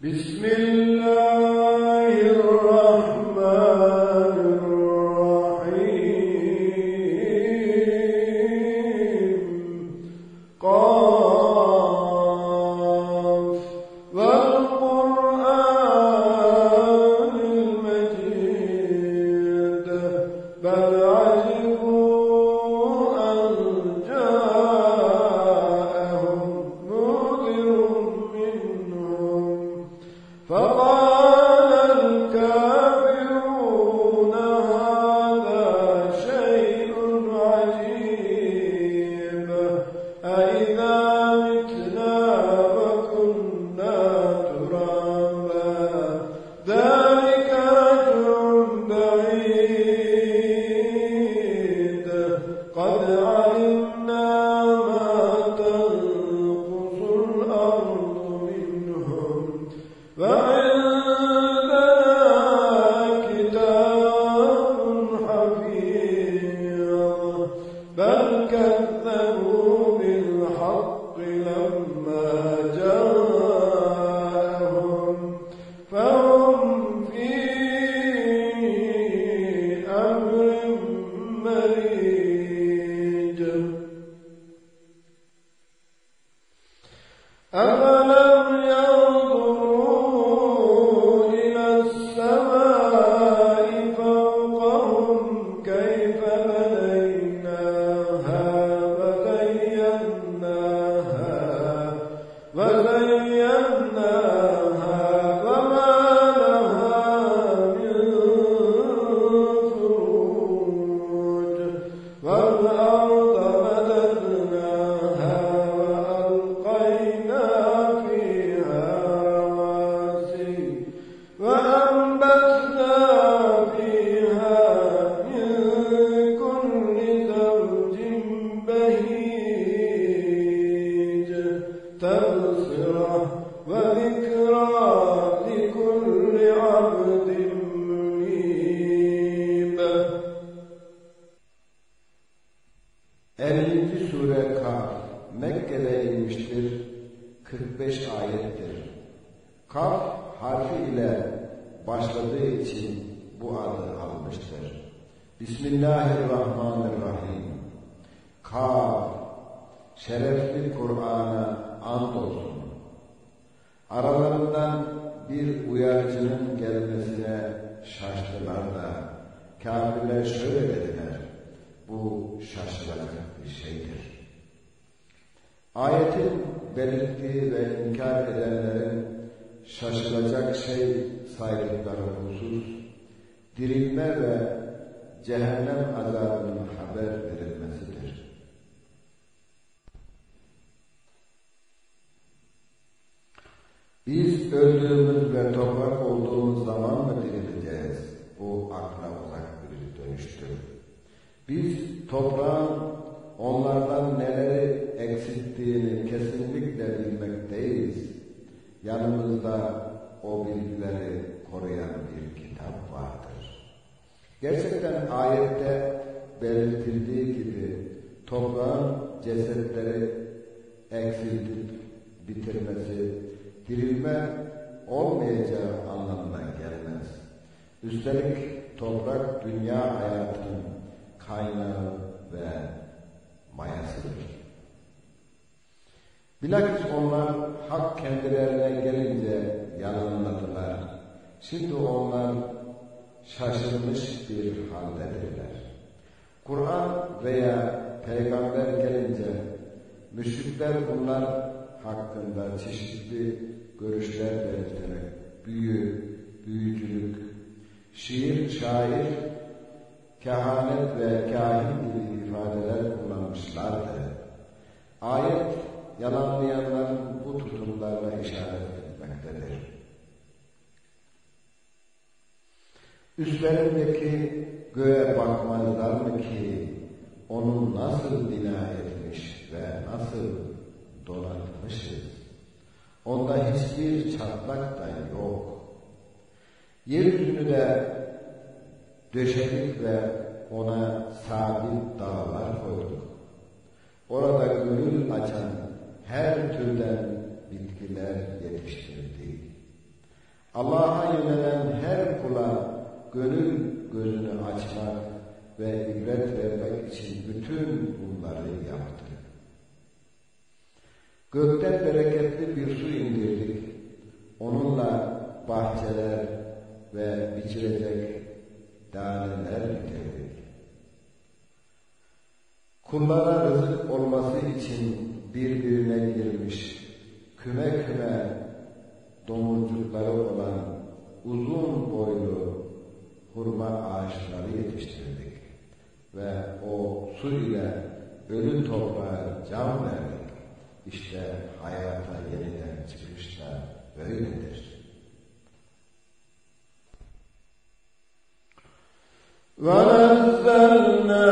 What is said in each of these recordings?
Bismillahirrahmanirrahim. Bismillahirrahmanirrahim. Kaf şerefli Kur'an'a andolsun. Aralarından bir uyarıcının gelmesine şaştılar da kafirler şöyle dediler. Bu şaşılacak bir şeydir. Ayetin belirttiği ve inkar edenlerin şaşılacak şey saydıkları husus, dirilme ve cehennem azabının haber verilmesidir. Biz öldüğümüz ve toprak olduğumuz zaman mı dirileceğiz? Bu akla uzak bir dönüştür. Biz toprağın onlardan neleri eksilttiğini kesinlikle bilmekteyiz. Yanımızda o bilgileri koruyan bir kitap vardır. Gerçekten ayette belirtildiği gibi toprağın cesetleri eksiltip bitirmesi, dirilme olmayacağı anlamına gelmez. Üstelik toprak dünya hayatının kaynağı ve mayasıdır. Bilakis onlar hak kendilerine gelince yalanladılar. Şimdi onlar şaşırmış bir haldedirler. Kur'an veya peygamber gelince müşrikler bunlar hakkında çeşitli görüşler belirterek büyü, büyücülük, şiir, şair, kehanet ve kahin gibi ifadeler kullanmışlardı. Ayet yalanlayanların bu tutumlarla işaret etmektedir. Üstlerindeki göğe bakmazlar mı ki onu nasıl bina etmiş ve nasıl donatmışız? Onda hiçbir çatlak da yok. Yeryüzünü de döşedik ve ona sabit dağlar koyduk. Orada gönül açan her türden bitkiler yetiştirdik. Allah'a yönelen her kula gönül gözünü açmak ve ibret vermek için bütün bunları yaptı. Gökten bereketli bir su indirdik. Onunla bahçeler ve biçilecek daneler bitirdik. Kullara rızık olması için birbirine girmiş, küme küme domuzcukları olan uzun boylu hurma ağaçları yetiştirdik. Ve o su ile ölü toprağa can verdik. İşte hayata yeniden çıkış da böyledir. ونزلنا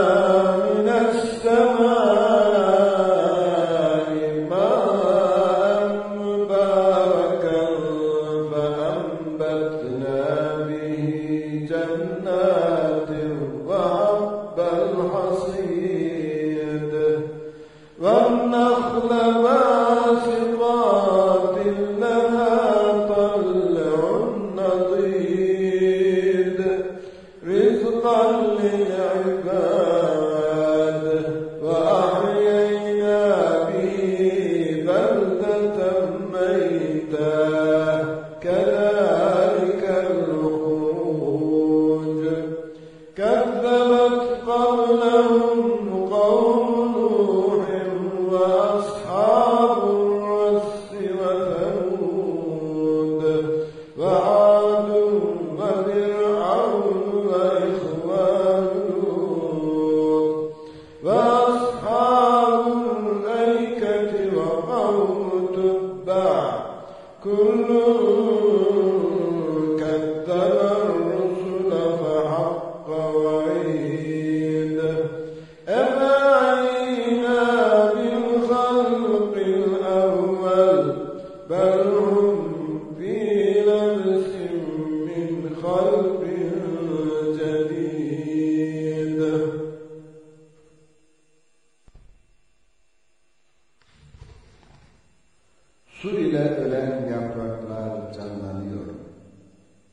Su ile ölen yapraklar canlanıyor.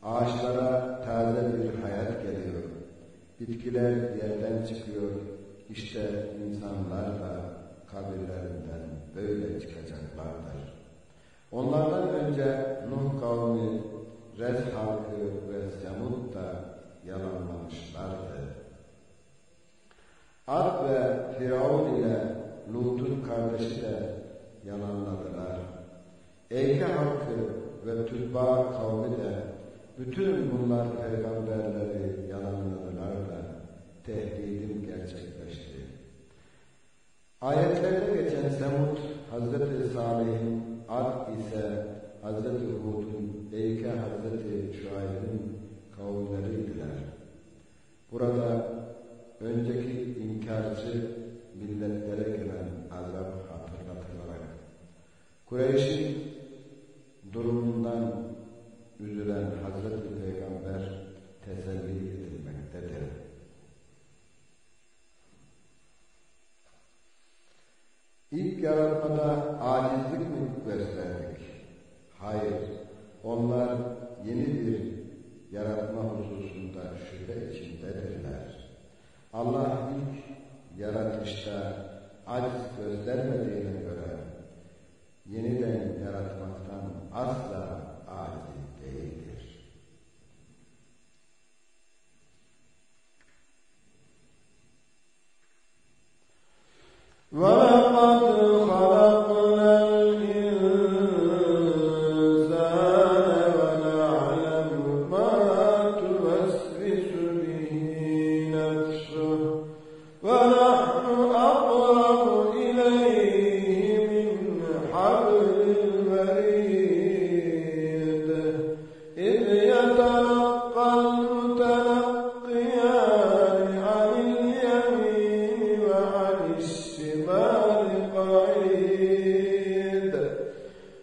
Ağaçlara taze bir hayat geliyor. Bitkiler yerden çıkıyor. İşte insanlar da kabirlerinden böyle çıkacaklardır. Onlardan önce Nuh kavmi, Rez halkı ve Semud da yalanlamışlardı. Ad ve Firavun ile Lut'un kardeşi de yalanladılar. Eyke halkı ve Tübba kavmi de bütün bunlar peygamberleri yalanladılar da tehdidim gerçekleşti. Ayetlerde geçen Semud, Hazreti Salih'in, Ad ise Hazreti Hud'un, Eyke Hazreti Şuayb'in kavimleriydiler. Burada önceki inkarcı milletlere gelen azap hatırlatılarak Kureyş'in durumundan üzülen Hazreti Peygamber teselli edilmektedir. İlk yaratmada acizlik mi gösterdik? Hayır, onlar yeni bir yaratma hususunda şüphe içindedirler. Allah ilk yaratışta aciz göstermediğine göre yeniden yaratma أسلم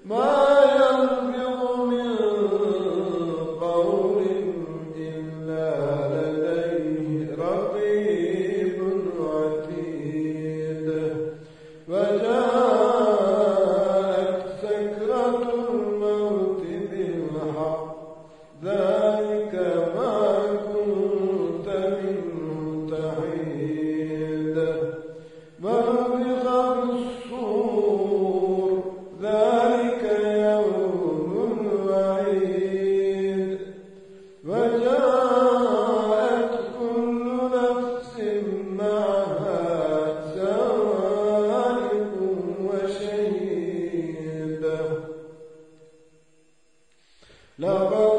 Mom. لقد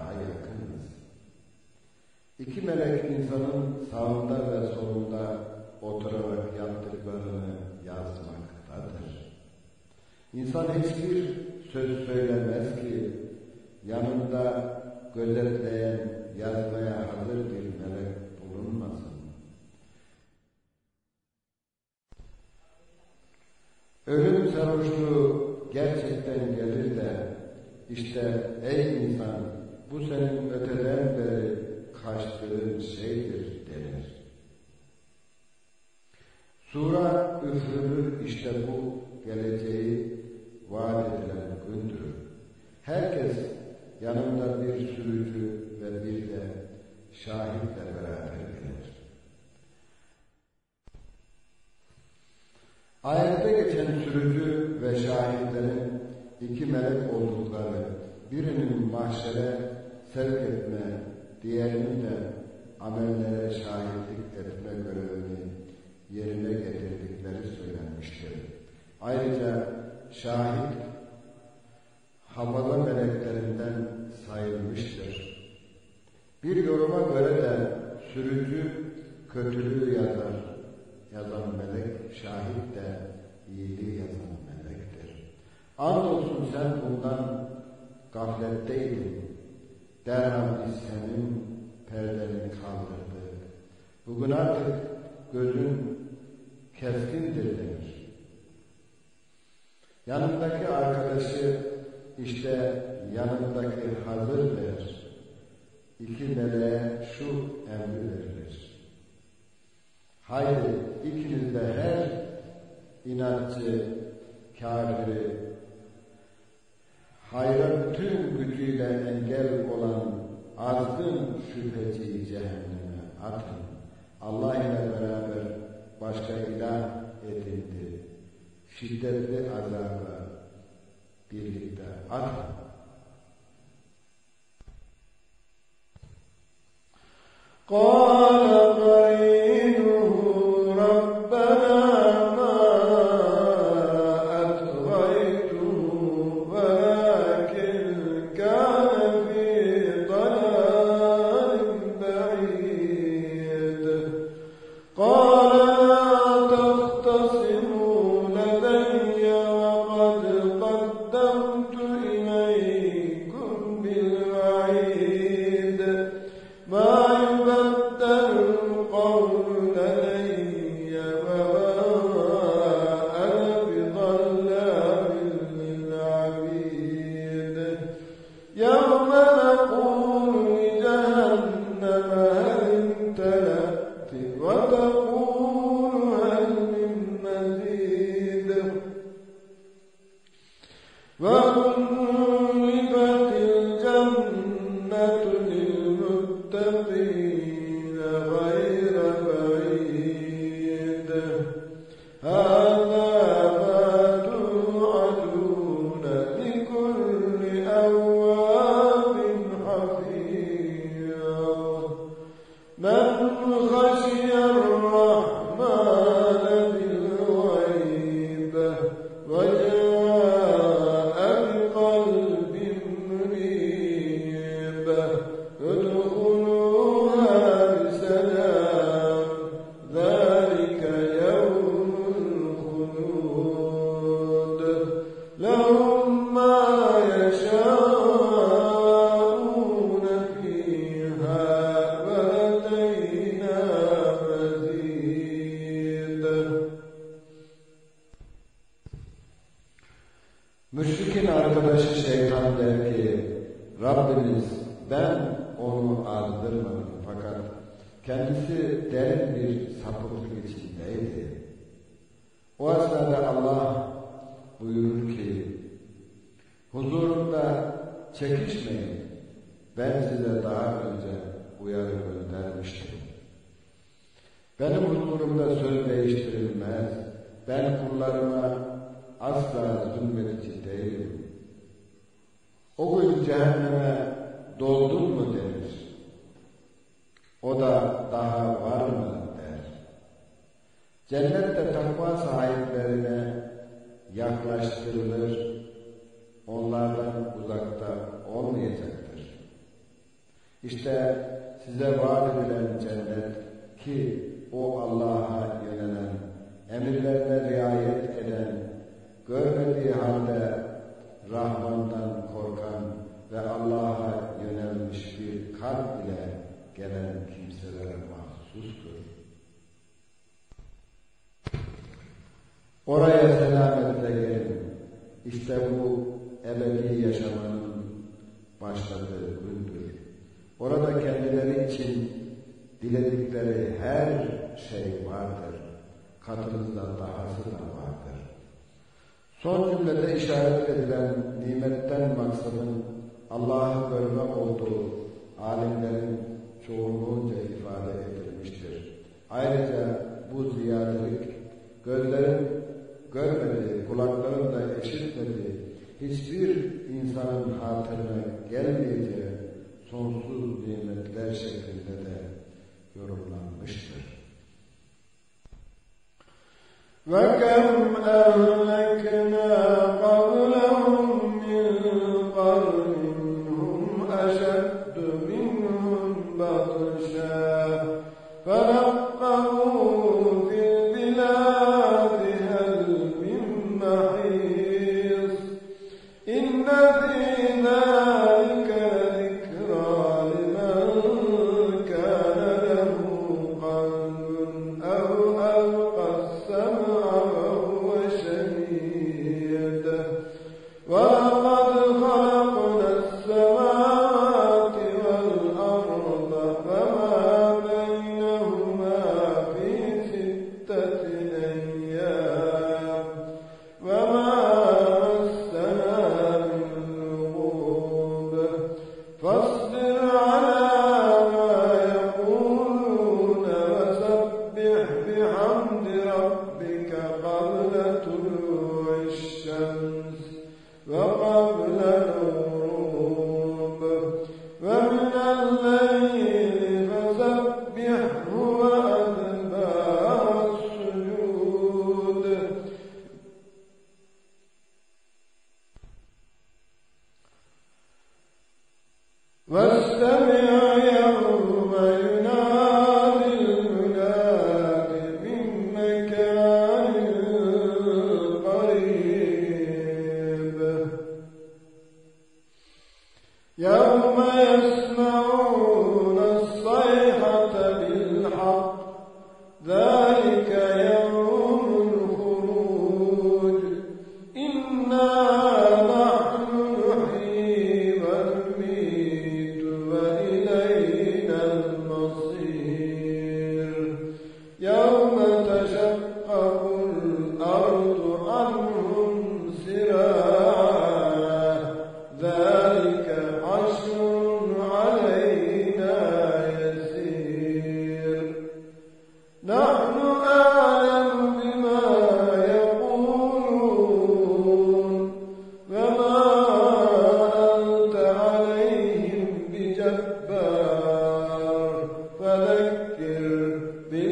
İki melek insanın sağında ve solunda oturarak yaptıklarını yazmaktadır. İnsan hiçbir söz söylemez ki yanında gözetleyen, yazmaya hazır bir melek bulunmasın. Ölüm sarhoşluğu gerçekten gelir de işte ey insan bu senin öteden beri kaçtığın şeydir denir. Sura üfürülür işte bu geleceği vaat edilen gündür. Herkes yanında bir sürücü ve bir de şahitle beraber gelir. Ayette geçen sürücü ve şahitlerin iki melek oldukları, birinin mahşere sevk etme, diğerinin de amellere şahitlik etme görevini yerine getirdikleri söylenmiştir. Ayrıca şahit havalı meleklerinden sayılmıştır. Bir yoruma göre de sürücü kötülüğü yazar, yazan melek, şahit de iyiliği yazan melektir. Andolsun sen bundan gafletteydin. Derhal biz senin perdeni kaldırdık. Bugün artık gözün keskindir denir. Yanındaki arkadaşı işte yanındaki hazır der. İki meleğe şu emri verilir. Haydi ikiniz de her inatçı, kafiri, hayra bütün gücüyle engel olan azgın şüpheciyi cehenneme atın. Allah ile beraber başka ilah edindi. Şiddetli azaba birlikte atın. قال قال Rabbimiz ben onu azdırmadım fakat kendisi derin bir sapıklık içindeydi. O esnada Allah buyurur ki huzurumda çekişmeyin ben size daha önce uyarı göndermiştim. Benim huzurumda söz değiştirilmez. Ben kullarıma asla zulmedici değilim. O gün cehenneme doldun mu denir. O da daha var mı der. Cennette takva sahiplerine yaklaştırılır, onlardan uzakta olmayacaktır. İşte size vaat edilen cennet ki o Allah'a yönelen, emirlerine riayet eden, görmediği halde Rahman'dan korkan ve Allah'a yönelmiş bir kalp ile gelen kimselere mahsustur. Oraya selametle gelin. İşte bu ebedi yaşamanın başladığı gündür. Orada kendileri için diledikleri her şey vardır. Katımızda dahası da vardır. Son cümlede işaret edilen nimetten maksadın Allah'ı görme olduğu alimlerin çoğunluğunca ifade edilmiştir. Ayrıca bu ziyadelik gözlerin görmediği, kulakların da işitmediği hiçbir insanın hatırına gelmeyeceği sonsuz nimetler şeklinde de yorumlanmıştır. وكم أهلكنا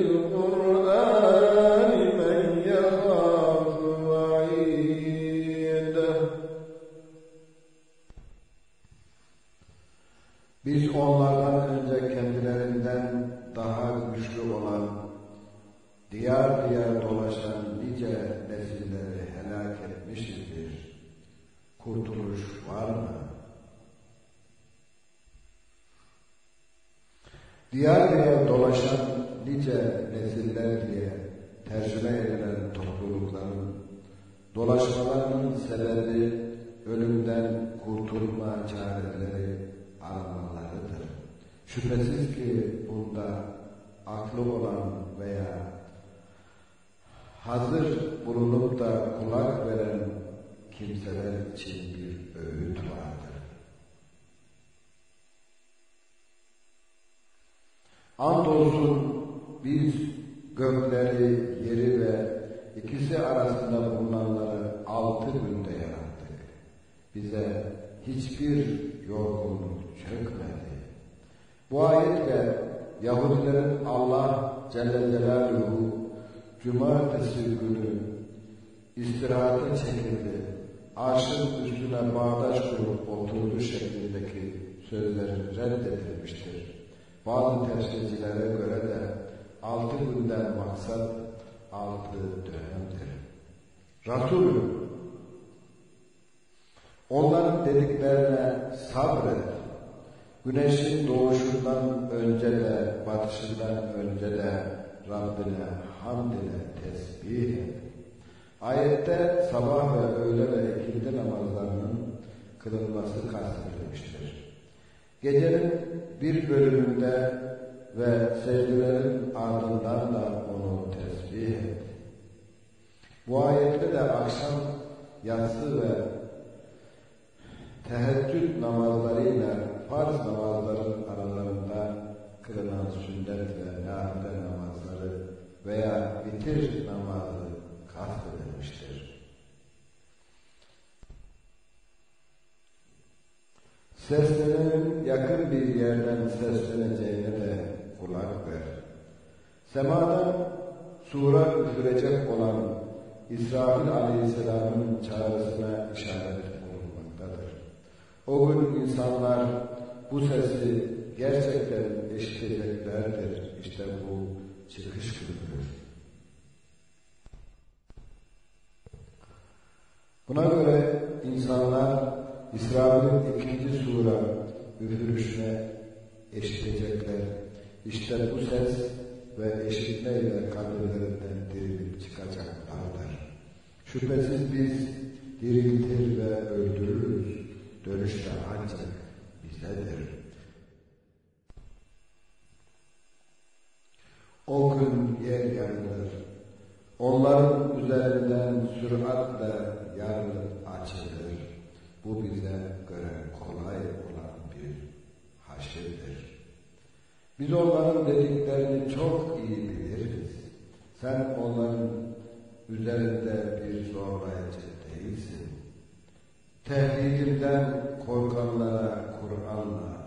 بالقرآن veya hazır bulunup da kulak veren kimseler için bir öğüt vardır. Andolsun biz gökleri, yeri ve ikisi arasında bulunanları altı günde yarattık. Bize hiçbir yorgunluk çökmedi. Bu ayetle Yahudilerin Allah Celle Celaluhu Cumartesi günü istirahate çekildi. Arşın üstüne bağdaş kurup oturdu şeklindeki sözleri reddedilmiştir. Bazı tefsircilere göre de altı günden maksat altı dönemdir. Resulüm onların dediklerine sabret. Güneşin doğuşundan önce de batışından önce de Rabbine hamd ile tesbih et. Ayette sabah ve öğle ve ikindi namazlarının kılınması kastedilmiştir. Gecenin bir bölümünde ve secdelerin ardından da onu tesbih et. Bu ayette de akşam, yatsı ve teheccüd namazlarıyla farz namazların aralarında kılınan sünnet ve nafile namazları veya bitir namazı kastedilmiştir. Seslerin yakın bir yerden sesleneceğine de kulak ver. Semadan sura üfürecek olan İsrafil Aleyhisselam'ın çağrısına işaret olunmaktadır. O gün insanlar bu sesi gerçekten işiteceklerdir. İşte bu çıkış günüdür. Buna göre insanlar İsrafil'in ikinci sura üfürüşüne eşitecekler. İşte bu ses ve eşitmeyle kabirlerinden dirilip çıkacaklardır. Şüphesiz biz diriltir ve öldürürüz. Dönüş de ancak bizdedir. O gün yer yarılır. Onların üzerinden süratle yarılıp açılır. Bu bize göre kolay olan bir haşirdir. Biz onların dediklerini çok iyi biliriz. Sen onların üzerinde bir zorlayıcı değilsin. Tehdidimden korkanlara Kur'an'la